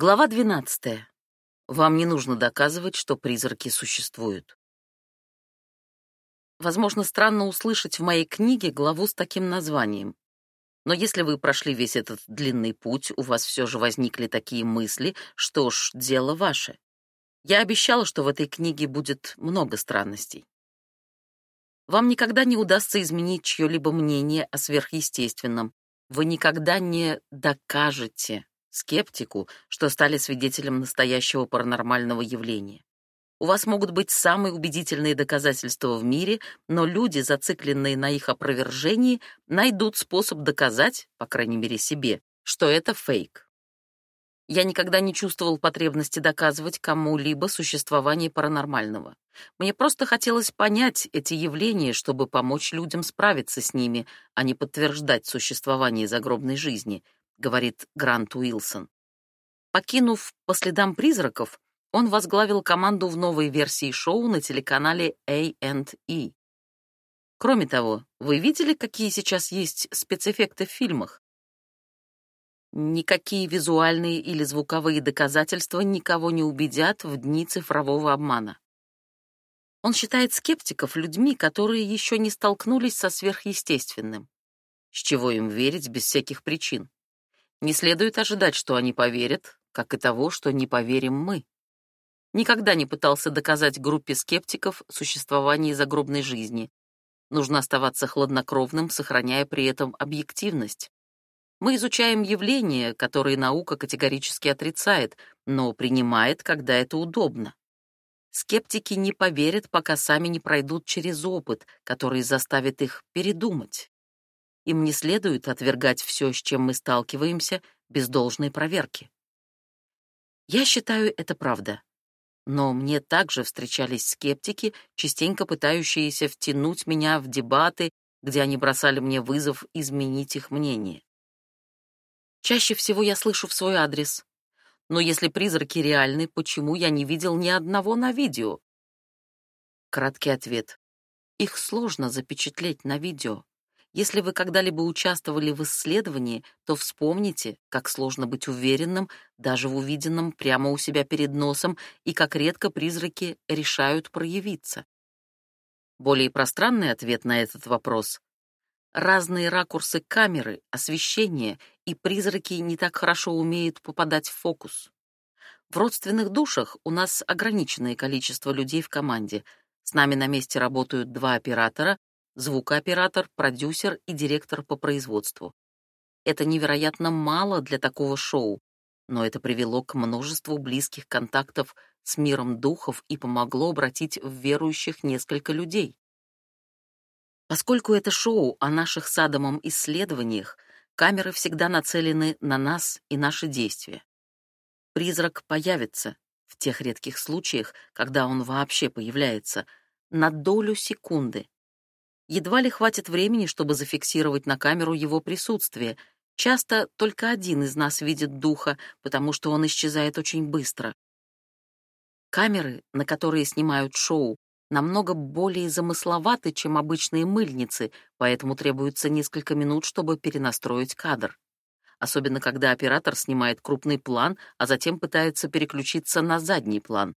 Глава 12. Вам не нужно доказывать, что призраки существуют. Возможно, странно услышать в моей книге главу с таким названием. Но если вы прошли весь этот длинный путь, у вас все же возникли такие мысли, что ж, дело ваше. Я обещала, что в этой книге будет много странностей. Вам никогда не удастся изменить чье-либо мнение о сверхъестественном. Вы никогда не докажете скептику, что стали свидетелем настоящего паранормального явления. У вас могут быть самые убедительные доказательства в мире, но люди, зацикленные на их опровержении, найдут способ доказать, по крайней мере себе, что это фейк. Я никогда не чувствовал потребности доказывать кому-либо существование паранормального. Мне просто хотелось понять эти явления, чтобы помочь людям справиться с ними, а не подтверждать существование загробной жизни —— говорит Грант Уилсон. Покинув «По следам призраков», он возглавил команду в новой версии шоу на телеканале A&E. Кроме того, вы видели, какие сейчас есть спецэффекты в фильмах? Никакие визуальные или звуковые доказательства никого не убедят в дни цифрового обмана. Он считает скептиков людьми, которые еще не столкнулись со сверхъестественным. С чего им верить без всяких причин? Не следует ожидать, что они поверят, как и того, что не поверим мы. Никогда не пытался доказать группе скептиков существование загробной жизни. Нужно оставаться хладнокровным, сохраняя при этом объективность. Мы изучаем явления, которые наука категорически отрицает, но принимает, когда это удобно. Скептики не поверят, пока сами не пройдут через опыт, который заставит их передумать им не следует отвергать все, с чем мы сталкиваемся, без должной проверки. Я считаю, это правда. Но мне также встречались скептики, частенько пытающиеся втянуть меня в дебаты, где они бросали мне вызов изменить их мнение. Чаще всего я слышу в свой адрес. Но если призраки реальны, почему я не видел ни одного на видео? Краткий ответ. Их сложно запечатлеть на видео. Если вы когда-либо участвовали в исследовании, то вспомните, как сложно быть уверенным даже в увиденном прямо у себя перед носом и как редко призраки решают проявиться. Более пространный ответ на этот вопрос — разные ракурсы камеры, освещение, и призраки не так хорошо умеют попадать в фокус. В родственных душах у нас ограниченное количество людей в команде. С нами на месте работают два оператора звукооператор, продюсер и директор по производству. Это невероятно мало для такого шоу, но это привело к множеству близких контактов с миром духов и помогло обратить в верующих несколько людей. Поскольку это шоу о наших садомом исследованиях, камеры всегда нацелены на нас и наши действия. Призрак появится в тех редких случаях, когда он вообще появляется, на долю секунды, едва ли хватит времени, чтобы зафиксировать на камеру его присутствие. Часто только один из нас видит духа, потому что он исчезает очень быстро. Камеры, на которые снимают шоу, намного более замысловаты, чем обычные мыльницы, поэтому требуется несколько минут, чтобы перенастроить кадр. Особенно когда оператор снимает крупный план, а затем пытается переключиться на задний план.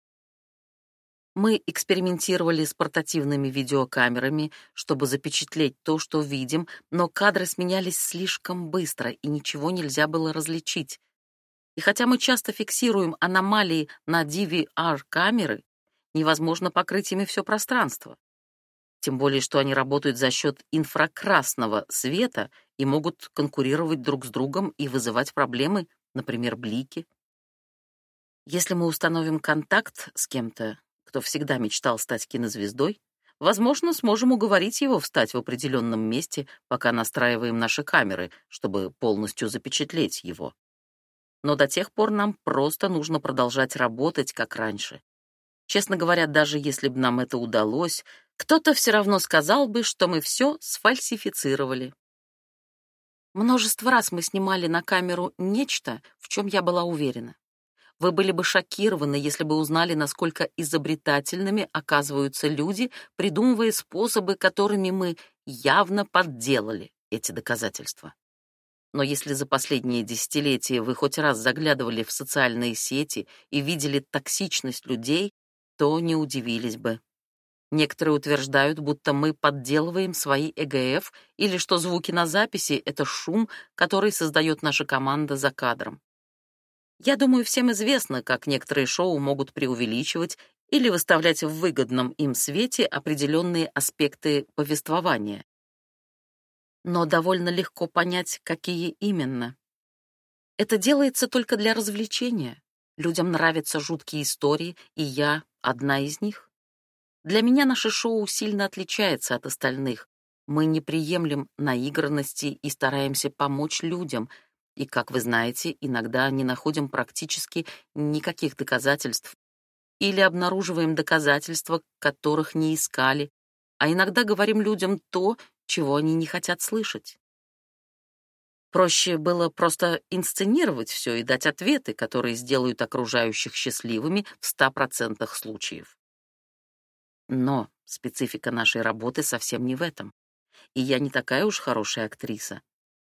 Мы экспериментировали с портативными видеокамерами, чтобы запечатлеть то, что видим, но кадры сменялись слишком быстро, и ничего нельзя было различить. И хотя мы часто фиксируем аномалии на DVR-камеры, невозможно покрыть ими все пространство. Тем более, что они работают за счет инфракрасного света и могут конкурировать друг с другом и вызывать проблемы, например, блики. Если мы установим контакт с кем-то, кто всегда мечтал стать кинозвездой, возможно, сможем уговорить его встать в определенном месте, пока настраиваем наши камеры, чтобы полностью запечатлеть его. Но до тех пор нам просто нужно продолжать работать, как раньше. Честно говоря, даже если бы нам это удалось, кто-то все равно сказал бы, что мы все сфальсифицировали. Множество раз мы снимали на камеру нечто, в чем я была уверена. Вы были бы шокированы, если бы узнали, насколько изобретательными оказываются люди, придумывая способы, которыми мы явно подделали эти доказательства. Но если за последние десятилетия вы хоть раз заглядывали в социальные сети и видели токсичность людей, то не удивились бы. Некоторые утверждают, будто мы подделываем свои ЭГФ или что звуки на записи — это шум, который создает наша команда за кадром. Я думаю, всем известно, как некоторые шоу могут преувеличивать или выставлять в выгодном им свете определенные аспекты повествования. Но довольно легко понять, какие именно. Это делается только для развлечения. Людям нравятся жуткие истории, и я одна из них. Для меня наше шоу сильно отличается от остальных. Мы не приемлем наигранности и стараемся помочь людям — и, как вы знаете, иногда не находим практически никаких доказательств или обнаруживаем доказательства, которых не искали, а иногда говорим людям то, чего они не хотят слышать. Проще было просто инсценировать все и дать ответы, которые сделают окружающих счастливыми в 100% случаев. Но специфика нашей работы совсем не в этом. И я не такая уж хорошая актриса,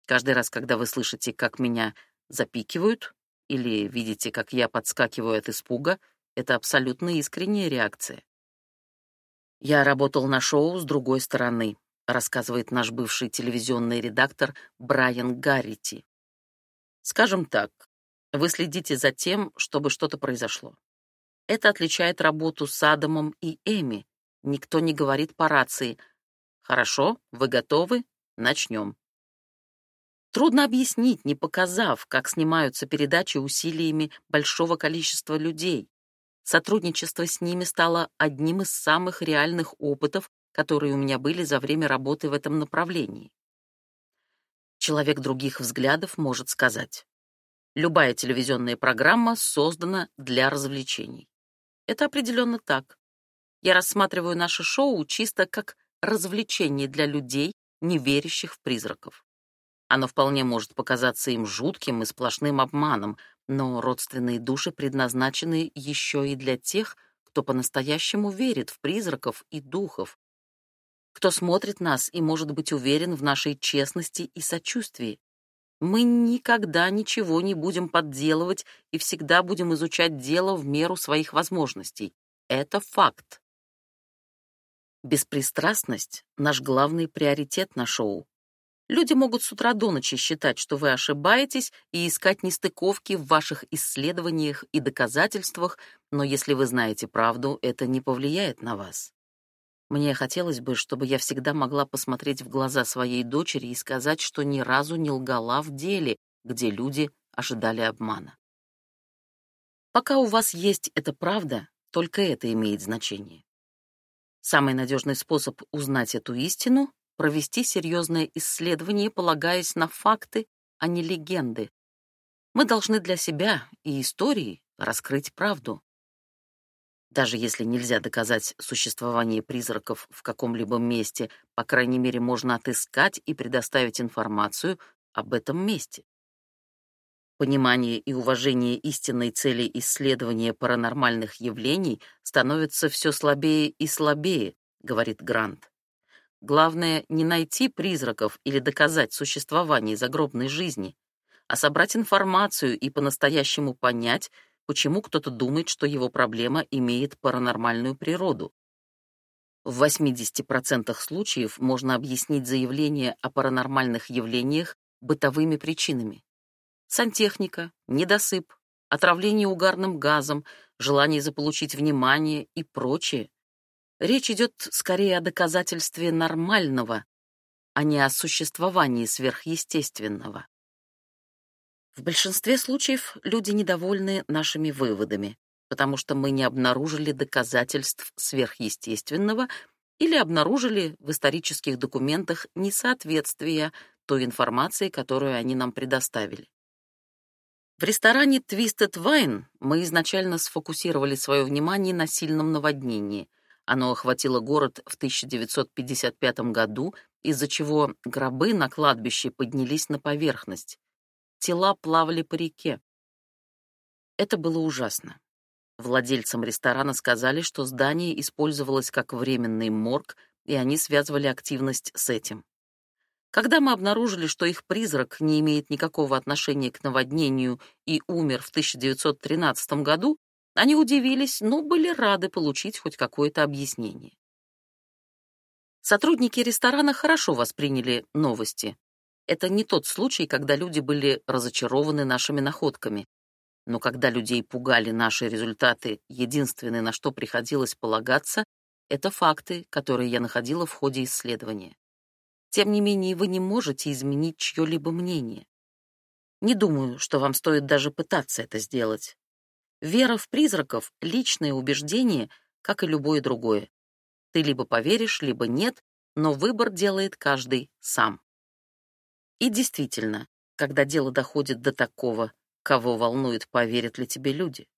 Каждый раз, когда вы слышите, как меня запикивают, или видите, как я подскакиваю от испуга, это абсолютно искренняя реакция. «Я работал на шоу с другой стороны», рассказывает наш бывший телевизионный редактор Брайан Гаррити. «Скажем так, вы следите за тем, чтобы что-то произошло. Это отличает работу с Адамом и Эми. Никто не говорит по рации «Хорошо, вы готовы? Начнем». Трудно объяснить, не показав, как снимаются передачи усилиями большого количества людей. Сотрудничество с ними стало одним из самых реальных опытов, которые у меня были за время работы в этом направлении. Человек других взглядов может сказать. Любая телевизионная программа создана для развлечений. Это определенно так. Я рассматриваю наше шоу чисто как развлечение для людей, не верящих в призраков. Оно вполне может показаться им жутким и сплошным обманом, но родственные души предназначены еще и для тех, кто по-настоящему верит в призраков и духов, кто смотрит нас и может быть уверен в нашей честности и сочувствии. Мы никогда ничего не будем подделывать и всегда будем изучать дело в меру своих возможностей. Это факт. Беспристрастность — наш главный приоритет на шоу. Люди могут с утра до ночи считать, что вы ошибаетесь, и искать нестыковки в ваших исследованиях и доказательствах, но если вы знаете правду, это не повлияет на вас. Мне хотелось бы, чтобы я всегда могла посмотреть в глаза своей дочери и сказать, что ни разу не лгала в деле, где люди ожидали обмана. Пока у вас есть эта правда, только это имеет значение. Самый надежный способ узнать эту истину провести серьезное исследование, полагаясь на факты, а не легенды. Мы должны для себя и истории раскрыть правду. Даже если нельзя доказать существование призраков в каком-либо месте, по крайней мере, можно отыскать и предоставить информацию об этом месте. Понимание и уважение истинной цели исследования паранормальных явлений становится все слабее и слабее, говорит Грант. Главное не найти призраков или доказать существование загробной жизни, а собрать информацию и по-настоящему понять, почему кто-то думает, что его проблема имеет паранормальную природу. В 80% случаев можно объяснить заявление о паранормальных явлениях бытовыми причинами. Сантехника, недосып, отравление угарным газом, желание заполучить внимание и прочее — Речь идет скорее о доказательстве нормального, а не о существовании сверхъестественного. В большинстве случаев люди недовольны нашими выводами, потому что мы не обнаружили доказательств сверхъестественного или обнаружили в исторических документах несоответствия той информации, которую они нам предоставили. В ресторане Twisted Wine мы изначально сфокусировали свое внимание на сильном наводнении — оно охватило город в 1955 году, из-за чего гробы на кладбище поднялись на поверхность. Тела плавали по реке. Это было ужасно. Владельцам ресторана сказали, что здание использовалось как временный морг, и они связывали активность с этим. Когда мы обнаружили, что их призрак не имеет никакого отношения к наводнению и умер в 1913 году, они удивились, но были рады получить хоть какое-то объяснение. Сотрудники ресторана хорошо восприняли новости. Это не тот случай, когда люди были разочарованы нашими находками. Но когда людей пугали наши результаты, единственное, на что приходилось полагаться, это факты, которые я находила в ходе исследования. Тем не менее, вы не можете изменить чье-либо мнение. Не думаю, что вам стоит даже пытаться это сделать. Вера в призраков — личное убеждение, как и любое другое. Ты либо поверишь, либо нет, но выбор делает каждый сам. И действительно, когда дело доходит до такого, кого волнует, поверят ли тебе люди.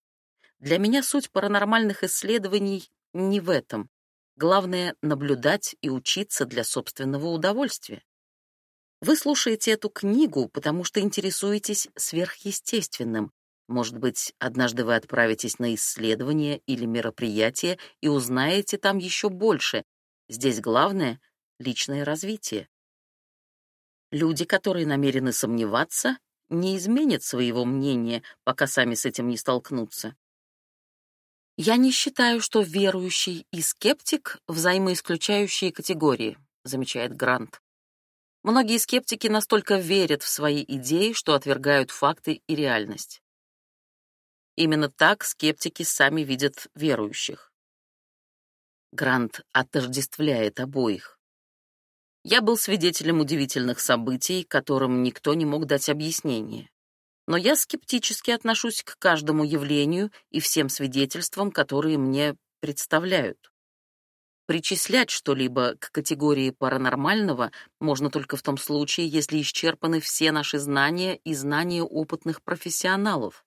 Для меня суть паранормальных исследований не в этом. Главное — наблюдать и учиться для собственного удовольствия. Вы слушаете эту книгу, потому что интересуетесь сверхъестественным, может быть, однажды вы отправитесь на исследование или мероприятие и узнаете там еще больше. Здесь главное — личное развитие. Люди, которые намерены сомневаться, не изменят своего мнения, пока сами с этим не столкнутся. «Я не считаю, что верующий и скептик — взаимоисключающие категории», — замечает Грант. Многие скептики настолько верят в свои идеи, что отвергают факты и реальность. Именно так скептики сами видят верующих. Грант отождествляет обоих. Я был свидетелем удивительных событий, которым никто не мог дать объяснение. Но я скептически отношусь к каждому явлению и всем свидетельствам, которые мне представляют. Причислять что-либо к категории паранормального можно только в том случае, если исчерпаны все наши знания и знания опытных профессионалов.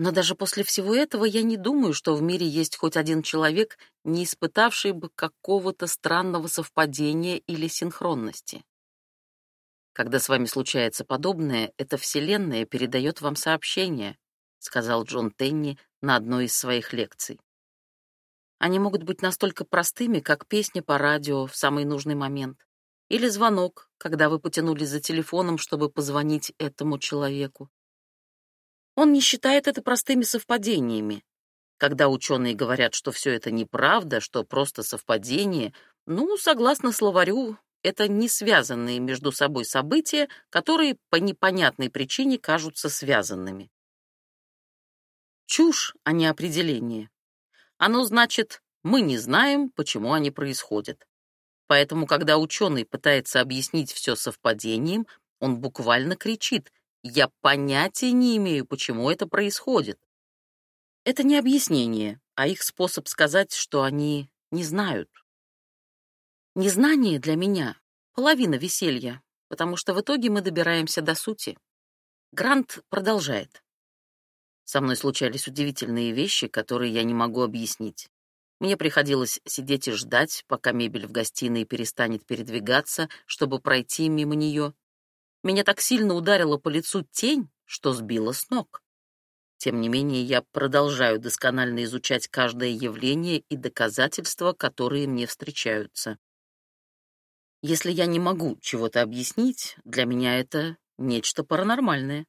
Но даже после всего этого я не думаю, что в мире есть хоть один человек, не испытавший бы какого-то странного совпадения или синхронности. Когда с вами случается подобное, эта вселенная передает вам сообщение, сказал Джон Тенни на одной из своих лекций. Они могут быть настолько простыми, как песня по радио в самый нужный момент, или звонок, когда вы потянулись за телефоном, чтобы позвонить этому человеку, он не считает это простыми совпадениями. Когда ученые говорят, что все это неправда, что просто совпадение, ну, согласно словарю, это не связанные между собой события, которые по непонятной причине кажутся связанными. Чушь, а не определение. Оно значит «мы не знаем, почему они происходят». Поэтому, когда ученый пытается объяснить все совпадением, он буквально кричит я понятия не имею, почему это происходит. Это не объяснение, а их способ сказать, что они не знают. Незнание для меня — половина веселья, потому что в итоге мы добираемся до сути. Грант продолжает. Со мной случались удивительные вещи, которые я не могу объяснить. Мне приходилось сидеть и ждать, пока мебель в гостиной перестанет передвигаться, чтобы пройти мимо нее меня так сильно ударила по лицу тень, что сбила с ног. Тем не менее, я продолжаю досконально изучать каждое явление и доказательства, которые мне встречаются. Если я не могу чего-то объяснить, для меня это нечто паранормальное.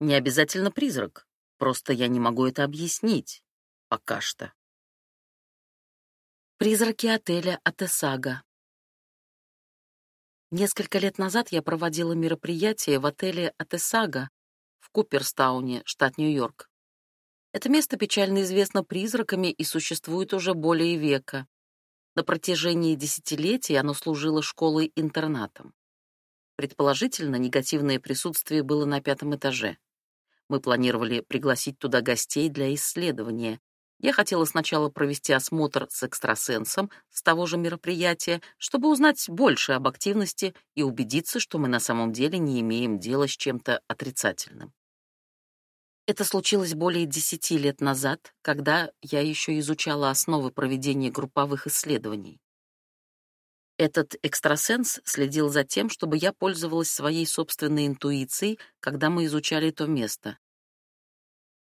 Не обязательно призрак, просто я не могу это объяснить. Пока что. Призраки отеля Атесага. Несколько лет назад я проводила мероприятие в отеле Атесага в Куперстауне, штат Нью-Йорк. Это место печально известно призраками и существует уже более века. На протяжении десятилетий оно служило школой-интернатом. Предположительно, негативное присутствие было на пятом этаже. Мы планировали пригласить туда гостей для исследования, я хотела сначала провести осмотр с экстрасенсом с того же мероприятия, чтобы узнать больше об активности и убедиться, что мы на самом деле не имеем дела с чем-то отрицательным. Это случилось более десяти лет назад, когда я еще изучала основы проведения групповых исследований. Этот экстрасенс следил за тем, чтобы я пользовалась своей собственной интуицией, когда мы изучали то место.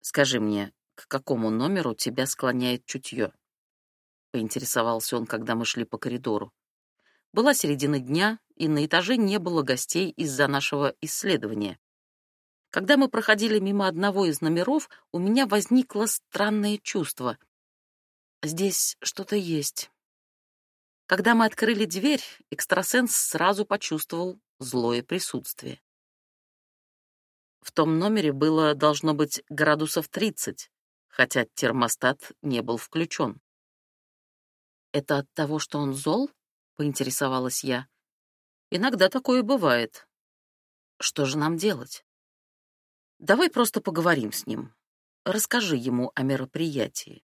«Скажи мне, к какому номеру тебя склоняет чутье?» — поинтересовался он, когда мы шли по коридору. Была середина дня, и на этаже не было гостей из-за нашего исследования. Когда мы проходили мимо одного из номеров, у меня возникло странное чувство. Здесь что-то есть. Когда мы открыли дверь, экстрасенс сразу почувствовал злое присутствие. В том номере было, должно быть, градусов 30 хотя термостат не был включен. «Это от того, что он зол?» — поинтересовалась я. «Иногда такое бывает. Что же нам делать?» «Давай просто поговорим с ним. Расскажи ему о мероприятии».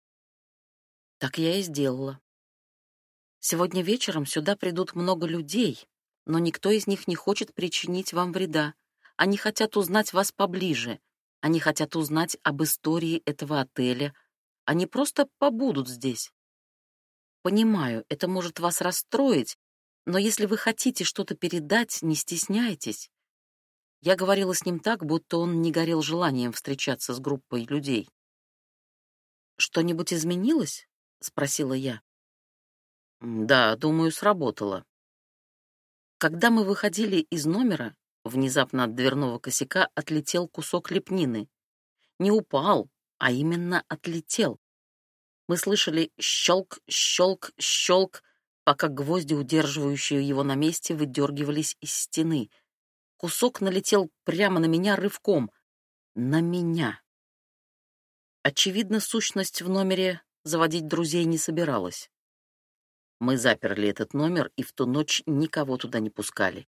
Так я и сделала. Сегодня вечером сюда придут много людей, но никто из них не хочет причинить вам вреда. Они хотят узнать вас поближе, они хотят узнать об истории этого отеля. Они просто побудут здесь. Понимаю, это может вас расстроить, но если вы хотите что-то передать, не стесняйтесь. Я говорила с ним так, будто он не горел желанием встречаться с группой людей. «Что-нибудь изменилось?» — спросила я. «Да, думаю, сработало». Когда мы выходили из номера, Внезапно от дверного косяка отлетел кусок лепнины. Не упал, а именно отлетел. Мы слышали щелк, щелк, щелк, пока гвозди, удерживающие его на месте, выдергивались из стены. Кусок налетел прямо на меня рывком. На меня. Очевидно, сущность в номере заводить друзей не собиралась. Мы заперли этот номер и в ту ночь никого туда не пускали.